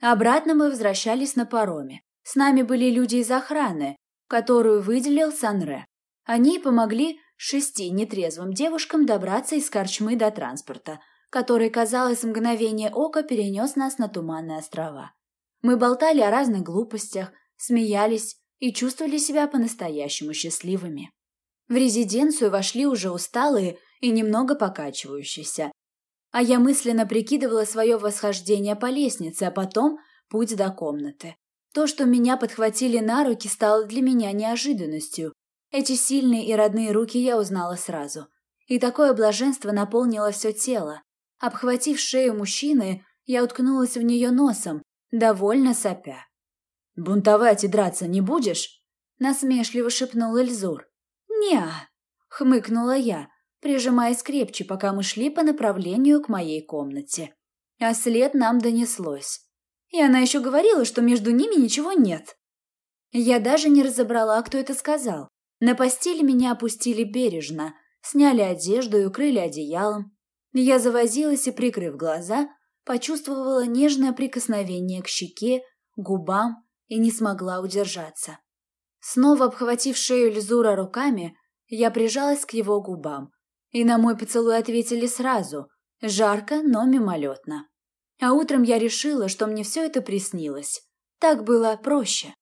Обратно мы возвращались на пароме. С нами были люди из охраны, которую выделил Санре. Они помогли шести нетрезвым девушкам добраться из корчмы до транспорта, который, казалось, мгновение ока перенес нас на Туманные острова. Мы болтали о разных глупостях, смеялись и чувствовали себя по-настоящему счастливыми. В резиденцию вошли уже усталые и немного покачивающиеся, а я мысленно прикидывала свое восхождение по лестнице, а потом путь до комнаты. То, что меня подхватили на руки, стало для меня неожиданностью. Эти сильные и родные руки я узнала сразу. И такое блаженство наполнило все тело. Обхватив шею мужчины, я уткнулась в нее носом, довольно сопя. «Бунтовать и драться не будешь?» — насмешливо шепнул Эльзур. «Не-а», хмыкнула я, прижимаясь крепче, пока мы шли по направлению к моей комнате. А след нам донеслось. И она еще говорила, что между ними ничего нет. Я даже не разобрала, кто это сказал. На постель меня опустили бережно, сняли одежду и укрыли одеялом. Я завозилась и, прикрыв глаза, почувствовала нежное прикосновение к щеке, губам и не смогла удержаться. Снова обхватив шею Лизура руками, я прижалась к его губам, и на мой поцелуй ответили сразу, жарко, но мимолетно. А утром я решила, что мне все это приснилось. Так было проще.